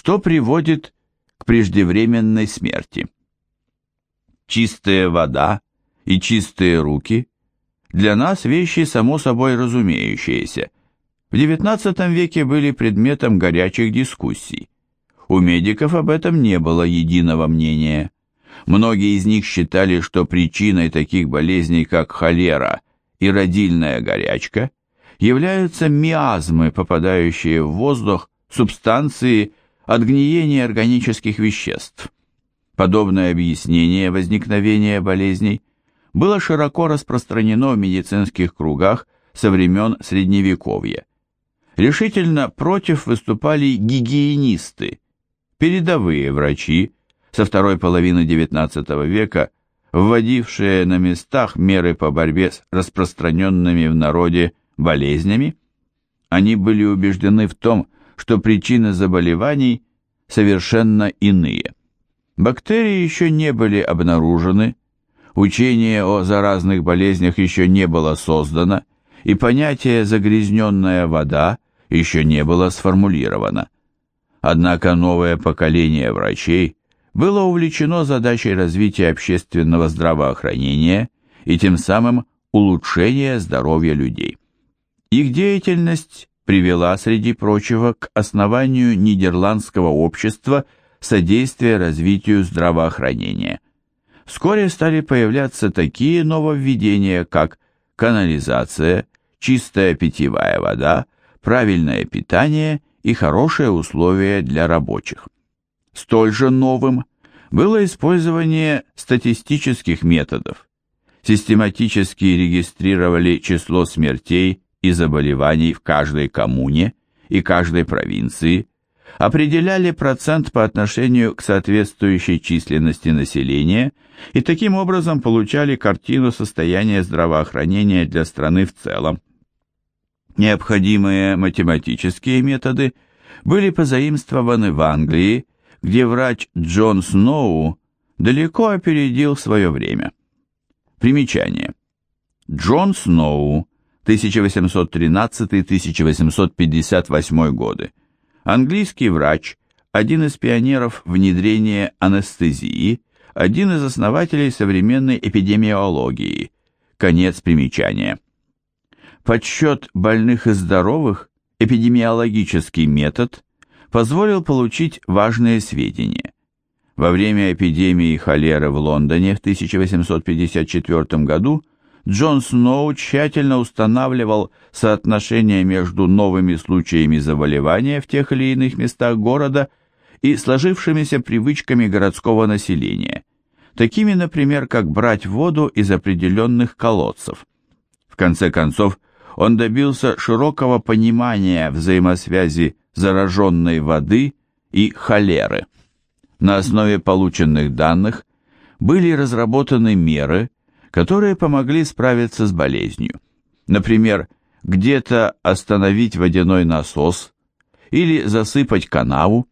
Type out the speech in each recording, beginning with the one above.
что приводит к преждевременной смерти. Чистая вода и чистые руки для нас вещи само собой разумеющиеся. В XIX веке были предметом горячих дискуссий. У медиков об этом не было единого мнения. Многие из них считали, что причиной таких болезней, как холера и родильная горячка, являются миазмы, попадающие в воздух субстанции от гниения органических веществ. Подобное объяснение возникновения болезней было широко распространено в медицинских кругах со времен Средневековья. Решительно против выступали гигиенисты, передовые врачи со второй половины XIX века, вводившие на местах меры по борьбе с распространенными в народе болезнями. Они были убеждены в том, что причины заболеваний совершенно иные. Бактерии еще не были обнаружены, учение о заразных болезнях еще не было создано, и понятие «загрязненная вода» еще не было сформулировано. Однако новое поколение врачей было увлечено задачей развития общественного здравоохранения и тем самым улучшения здоровья людей. Их деятельность привела, среди прочего, к основанию Нидерландского общества содействия развитию здравоохранения. Вскоре стали появляться такие нововведения, как канализация, чистая питьевая вода, правильное питание и хорошие условия для рабочих. Столь же новым было использование статистических методов. Систематически регистрировали число смертей и заболеваний в каждой коммуне и каждой провинции, определяли процент по отношению к соответствующей численности населения и таким образом получали картину состояния здравоохранения для страны в целом. Необходимые математические методы были позаимствованы в Англии, где врач Джон Сноу далеко опередил свое время. Примечание. Джон Сноу, 1813-1858 годы. Английский врач, один из пионеров внедрения анестезии, один из основателей современной эпидемиологии. Конец примечания. Подсчет больных и здоровых, эпидемиологический метод, позволил получить важные сведения. Во время эпидемии холеры в Лондоне в 1854 году Джон Сноу тщательно устанавливал соотношение между новыми случаями заболевания в тех или иных местах города и сложившимися привычками городского населения, такими, например, как брать воду из определенных колодцев. В конце концов, он добился широкого понимания взаимосвязи зараженной воды и холеры. На основе полученных данных были разработаны меры, которые помогли справиться с болезнью. Например, где-то остановить водяной насос или засыпать канаву.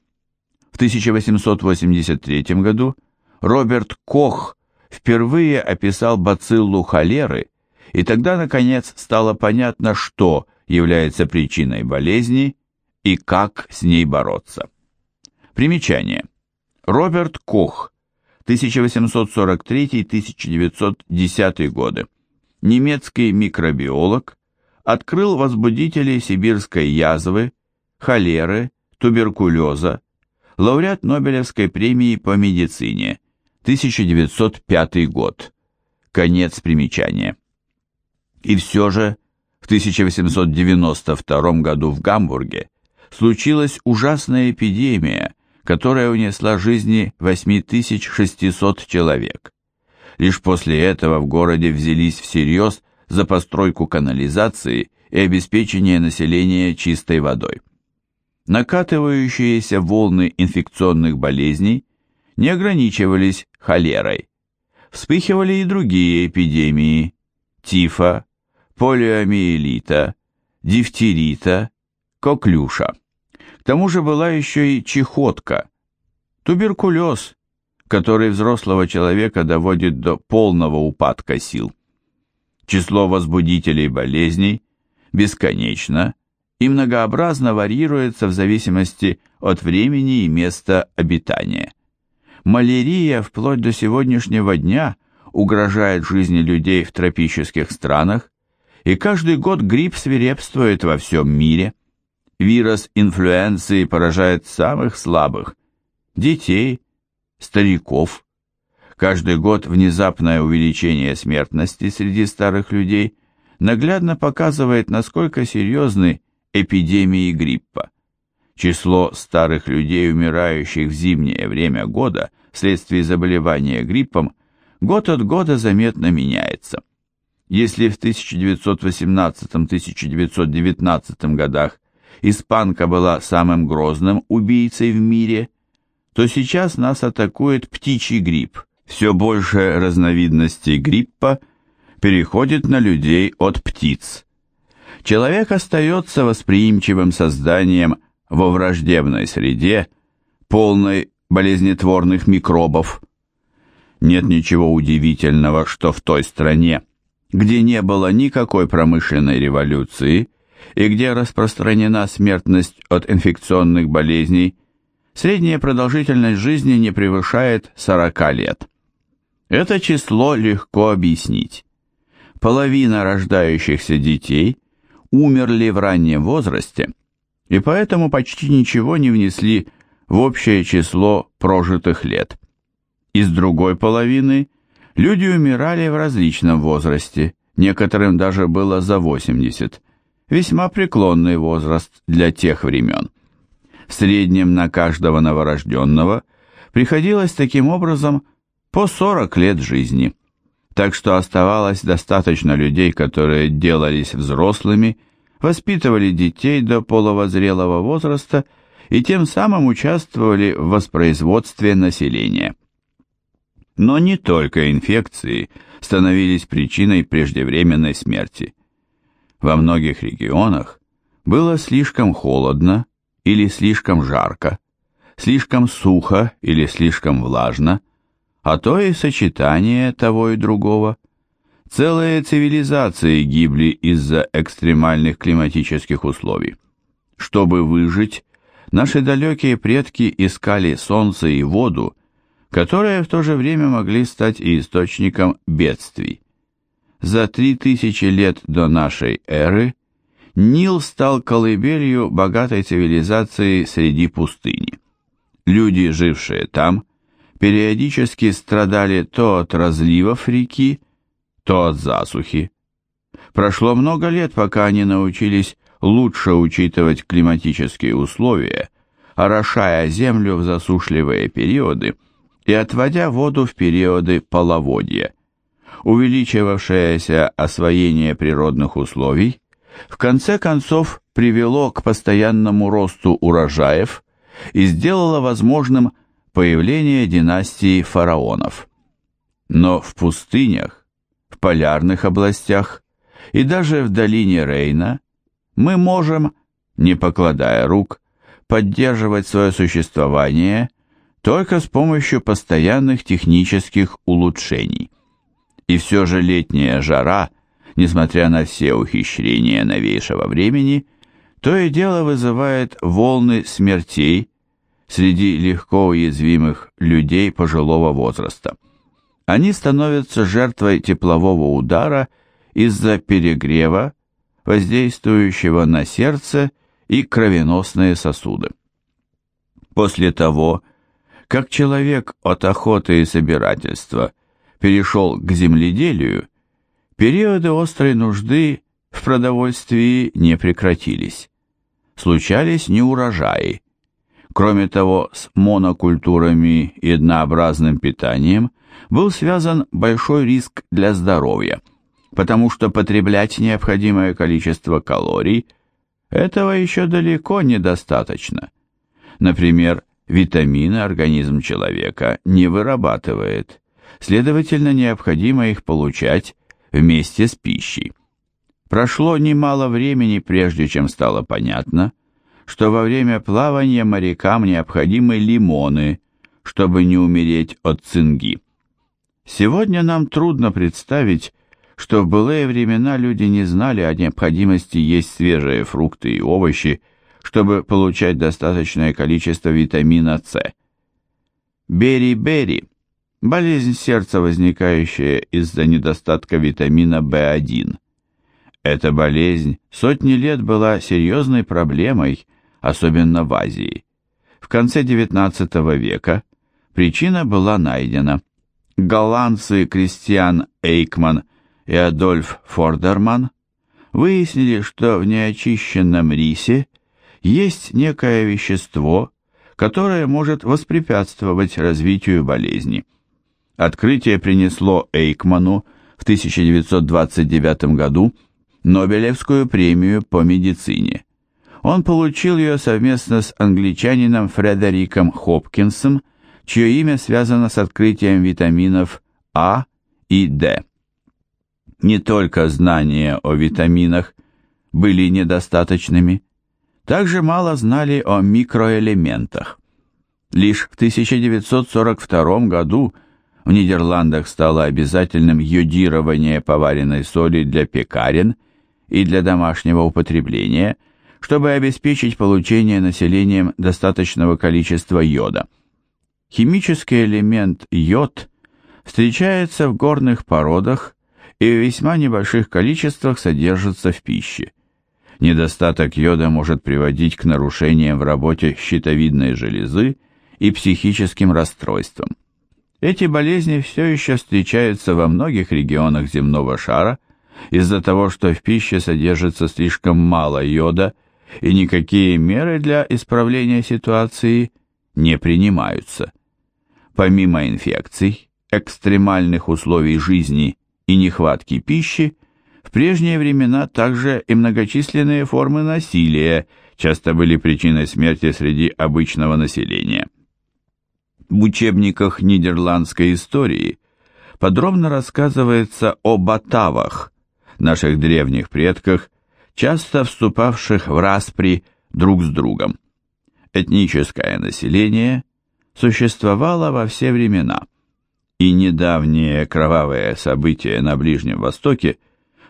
В 1883 году Роберт Кох впервые описал бациллу холеры, и тогда, наконец, стало понятно, что является причиной болезни и как с ней бороться. Примечание. Роберт Кох, 1843-1910 годы, немецкий микробиолог, открыл возбудители сибирской язвы, холеры, туберкулеза, лауреат Нобелевской премии по медицине, 1905 год. Конец примечания. И все же в 1892 году в Гамбурге случилась ужасная эпидемия, которая унесла жизни 8600 человек. Лишь после этого в городе взялись всерьез за постройку канализации и обеспечение населения чистой водой. Накатывающиеся волны инфекционных болезней не ограничивались холерой. Вспыхивали и другие эпидемии – тифа, полиомиелита, дифтерита, коклюша тому же была еще и чехотка, туберкулез, который взрослого человека доводит до полного упадка сил. Число возбудителей болезней бесконечно и многообразно варьируется в зависимости от времени и места обитания. Малярия вплоть до сегодняшнего дня угрожает жизни людей в тропических странах, и каждый год грипп свирепствует во всем мире. Вирус инфлюенции поражает самых слабых – детей, стариков. Каждый год внезапное увеличение смертности среди старых людей наглядно показывает, насколько серьезны эпидемии гриппа. Число старых людей, умирающих в зимнее время года вследствие заболевания гриппом, год от года заметно меняется. Если в 1918-1919 годах испанка была самым грозным убийцей в мире, то сейчас нас атакует птичий грипп. Все больше разновидностей гриппа переходит на людей от птиц. Человек остается восприимчивым созданием во враждебной среде, полной болезнетворных микробов. Нет ничего удивительного, что в той стране, где не было никакой промышленной революции и где распространена смертность от инфекционных болезней, средняя продолжительность жизни не превышает 40 лет. Это число легко объяснить. Половина рождающихся детей умерли в раннем возрасте, и поэтому почти ничего не внесли в общее число прожитых лет. Из другой половины люди умирали в различном возрасте, некоторым даже было за 80, весьма преклонный возраст для тех времен. В среднем на каждого новорожденного приходилось таким образом по 40 лет жизни, так что оставалось достаточно людей, которые делались взрослыми воспитывали детей до половозрелого возраста и тем самым участвовали в воспроизводстве населения. Но не только инфекции становились причиной преждевременной смерти. Во многих регионах было слишком холодно или слишком жарко, слишком сухо или слишком влажно, а то и сочетание того и другого – Целые цивилизации гибли из-за экстремальных климатических условий. Чтобы выжить, наши далекие предки искали солнце и воду, которые в то же время могли стать и источником бедствий. За три тысячи лет до нашей эры Нил стал колыбелью богатой цивилизации среди пустыни. Люди, жившие там, периодически страдали то от разливов реки, то от засухи. Прошло много лет, пока они научились лучше учитывать климатические условия, орошая землю в засушливые периоды и отводя воду в периоды половодья. Увеличивавшееся освоение природных условий в конце концов привело к постоянному росту урожаев и сделало возможным появление династии фараонов. Но в пустынях в полярных областях и даже в долине Рейна мы можем, не покладая рук, поддерживать свое существование только с помощью постоянных технических улучшений. И все же летняя жара, несмотря на все ухищрения новейшего времени, то и дело вызывает волны смертей среди легко уязвимых людей пожилого возраста они становятся жертвой теплового удара из-за перегрева, воздействующего на сердце и кровеносные сосуды. После того, как человек от охоты и собирательства перешел к земледелию, периоды острой нужды в продовольствии не прекратились. Случались неурожаи. Кроме того, с монокультурами и однообразным питанием был связан большой риск для здоровья, потому что потреблять необходимое количество калорий этого еще далеко недостаточно. Например, витамины организм человека не вырабатывает, следовательно, необходимо их получать вместе с пищей. Прошло немало времени, прежде чем стало понятно, что во время плавания морякам необходимы лимоны, чтобы не умереть от цинги. Сегодня нам трудно представить, что в былые времена люди не знали о необходимости есть свежие фрукты и овощи, чтобы получать достаточное количество витамина С. Бери-бери – болезнь сердца, возникающая из-за недостатка витамина В1. Эта болезнь сотни лет была серьезной проблемой, особенно в Азии. В конце XIX века причина была найдена. Голландцы Кристиан Эйкман и Адольф Фордерман выяснили, что в неочищенном рисе есть некое вещество, которое может воспрепятствовать развитию болезни. Открытие принесло Эйкману в 1929 году Нобелевскую премию по медицине. Он получил ее совместно с англичанином Фредериком Хопкинсом, чье имя связано с открытием витаминов А и Д не только знания о витаминах были недостаточными, также мало знали о микроэлементах. Лишь в 1942 году в Нидерландах стало обязательным йодирование поваренной соли для пекарен и для домашнего употребления, чтобы обеспечить получение населением достаточного количества йода. Химический элемент йод встречается в горных породах и в весьма небольших количествах содержится в пище. Недостаток йода может приводить к нарушениям в работе щитовидной железы и психическим расстройствам. Эти болезни все еще встречаются во многих регионах земного шара из-за того, что в пище содержится слишком мало йода и никакие меры для исправления ситуации не принимаются. Помимо инфекций, экстремальных условий жизни и нехватки пищи, в прежние времена также и многочисленные формы насилия часто были причиной смерти среди обычного населения. В учебниках нидерландской истории подробно рассказывается о батавах, наших древних предках, часто вступавших в распри друг с другом. Этническое население существовало во все времена – и недавние кровавые события на Ближнем Востоке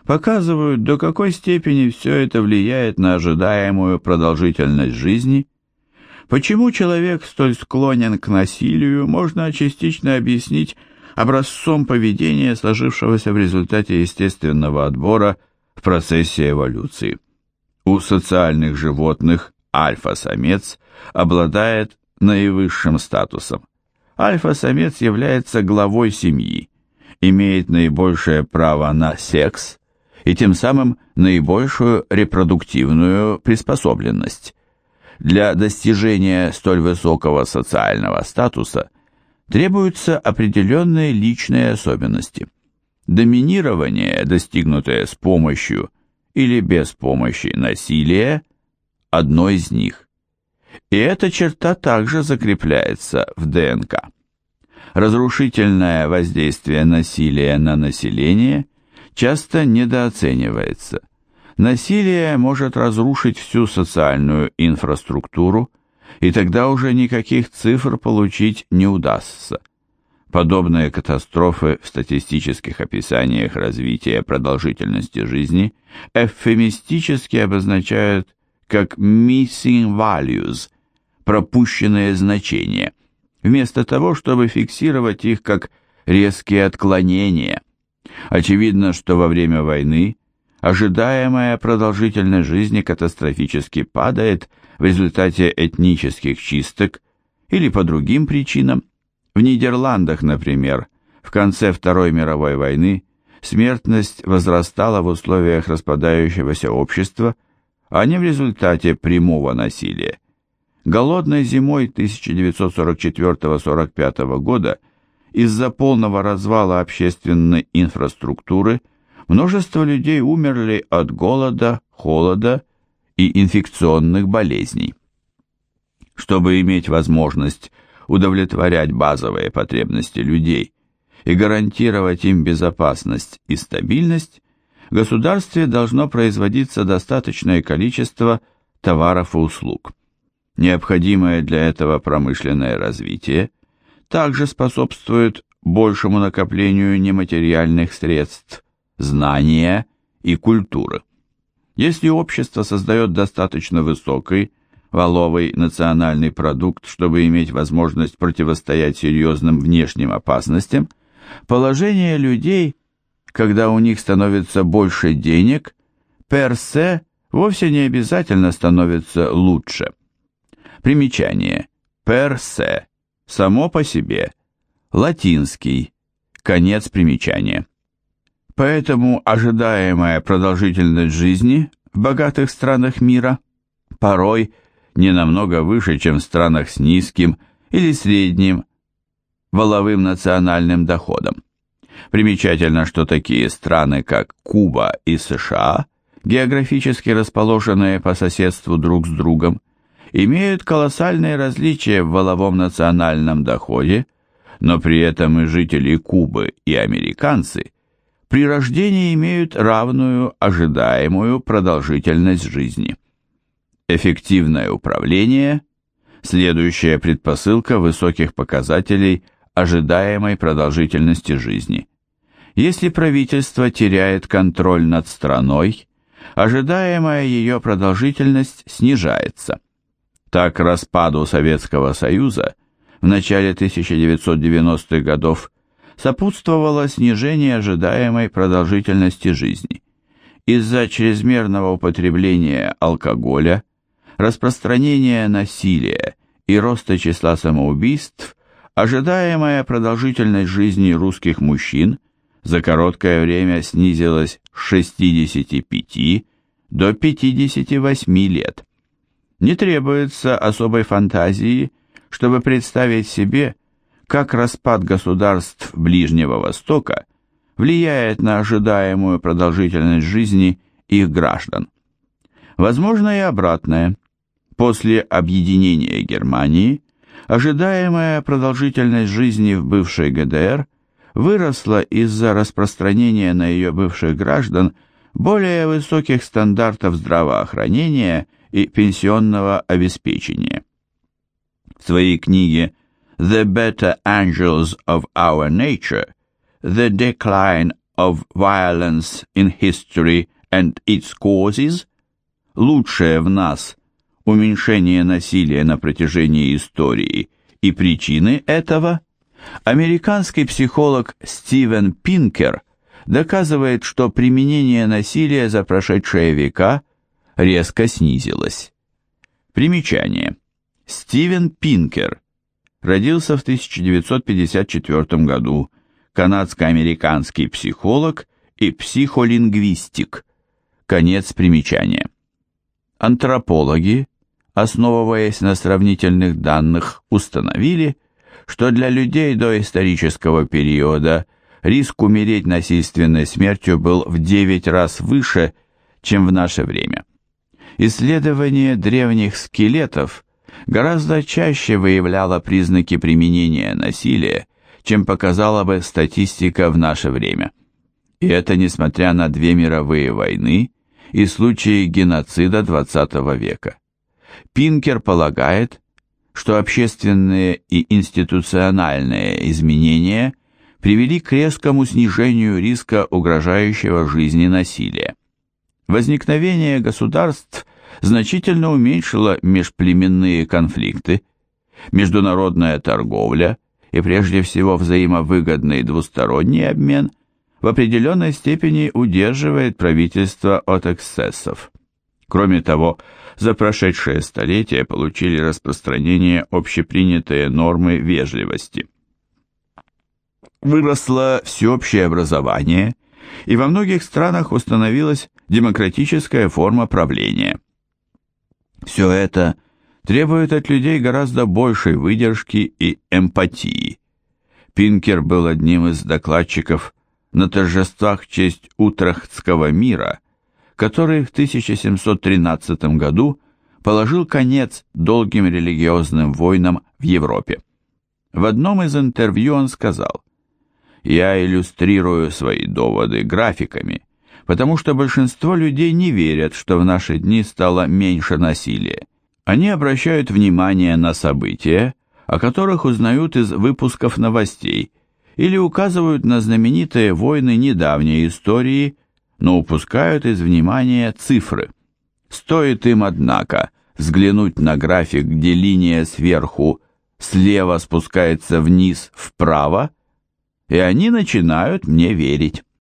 показывают, до какой степени все это влияет на ожидаемую продолжительность жизни. Почему человек столь склонен к насилию, можно частично объяснить образцом поведения, сложившегося в результате естественного отбора в процессе эволюции. У социальных животных альфа-самец обладает наивысшим статусом. Альфа-самец является главой семьи, имеет наибольшее право на секс и тем самым наибольшую репродуктивную приспособленность. Для достижения столь высокого социального статуса требуются определенные личные особенности. Доминирование, достигнутое с помощью или без помощи насилия, одно из них. И эта черта также закрепляется в ДНК. Разрушительное воздействие насилия на население часто недооценивается. Насилие может разрушить всю социальную инфраструктуру, и тогда уже никаких цифр получить не удастся. Подобные катастрофы в статистических описаниях развития продолжительности жизни эвфемистически обозначают как missing values, пропущенные значения, вместо того, чтобы фиксировать их как резкие отклонения. Очевидно, что во время войны ожидаемая продолжительность жизни катастрофически падает в результате этнических чисток или по другим причинам. В Нидерландах, например, в конце Второй мировой войны смертность возрастала в условиях распадающегося общества – а не в результате прямого насилия. Голодной зимой 1944-45 года из-за полного развала общественной инфраструктуры множество людей умерли от голода, холода и инфекционных болезней. Чтобы иметь возможность удовлетворять базовые потребности людей и гарантировать им безопасность и стабильность, государстве должно производиться достаточное количество товаров и услуг. Необходимое для этого промышленное развитие также способствует большему накоплению нематериальных средств, знания и культуры. Если общество создает достаточно высокий, валовый национальный продукт, чтобы иметь возможность противостоять серьезным внешним опасностям, положение людей, когда у них становится больше денег, персе вовсе не обязательно становится лучше. Примечание. Персе. Само по себе. Латинский. Конец примечания. Поэтому ожидаемая продолжительность жизни в богатых странах мира порой не намного выше, чем в странах с низким или средним валовым национальным доходом. Примечательно, что такие страны, как Куба и США, географически расположенные по соседству друг с другом, имеют колоссальные различия в валовом национальном доходе, но при этом и жители Кубы и американцы при рождении имеют равную ожидаемую продолжительность жизни. Эффективное управление – следующая предпосылка высоких показателей ожидаемой продолжительности жизни. Если правительство теряет контроль над страной, ожидаемая ее продолжительность снижается. Так распаду Советского Союза в начале 1990-х годов сопутствовало снижение ожидаемой продолжительности жизни. Из-за чрезмерного употребления алкоголя, распространения насилия и роста числа самоубийств, ожидаемая продолжительность жизни русских мужчин за короткое время снизилась с 65 до 58 лет. Не требуется особой фантазии, чтобы представить себе, как распад государств Ближнего Востока влияет на ожидаемую продолжительность жизни их граждан. Возможно и обратное. После объединения Германии ожидаемая продолжительность жизни в бывшей ГДР выросла из-за распространения на ее бывших граждан более высоких стандартов здравоохранения и пенсионного обеспечения. В своей книге The Better Angels of Our Nature, The Decline of Violence in History and Its Causes, Лучшее в нас, уменьшение насилия на протяжении истории и причины этого, американский психолог Стивен Пинкер доказывает, что применение насилия за прошедшие века резко снизилось. Примечание. Стивен Пинкер – родился в 1954 году, канадско-американский психолог и психолингвистик. Конец примечания. Антропологи, основываясь на сравнительных данных, установили, что для людей до исторического периода риск умереть насильственной смертью был в 9 раз выше, чем в наше время. Исследование древних скелетов – гораздо чаще выявляла признаки применения насилия, чем показала бы статистика в наше время. И это несмотря на две мировые войны и случаи геноцида XX века. Пинкер полагает, что общественные и институциональные изменения привели к резкому снижению риска угрожающего жизни насилия. Возникновение государств значительно уменьшила межплеменные конфликты, международная торговля и прежде всего взаимовыгодный двусторонний обмен в определенной степени удерживает правительство от эксцессов. Кроме того, за прошедшее столетие получили распространение общепринятые нормы вежливости. Выросло всеобщее образование, и во многих странах установилась демократическая форма правления. Все это требует от людей гораздо большей выдержки и эмпатии. Пинкер был одним из докладчиков на торжествах в честь Утрехтского мира, который в 1713 году положил конец долгим религиозным войнам в Европе. В одном из интервью он сказал, «Я иллюстрирую свои доводы графиками, потому что большинство людей не верят, что в наши дни стало меньше насилия. Они обращают внимание на события, о которых узнают из выпусков новостей, или указывают на знаменитые войны недавней истории, но упускают из внимания цифры. Стоит им, однако, взглянуть на график, где линия сверху слева спускается вниз вправо, и они начинают мне верить.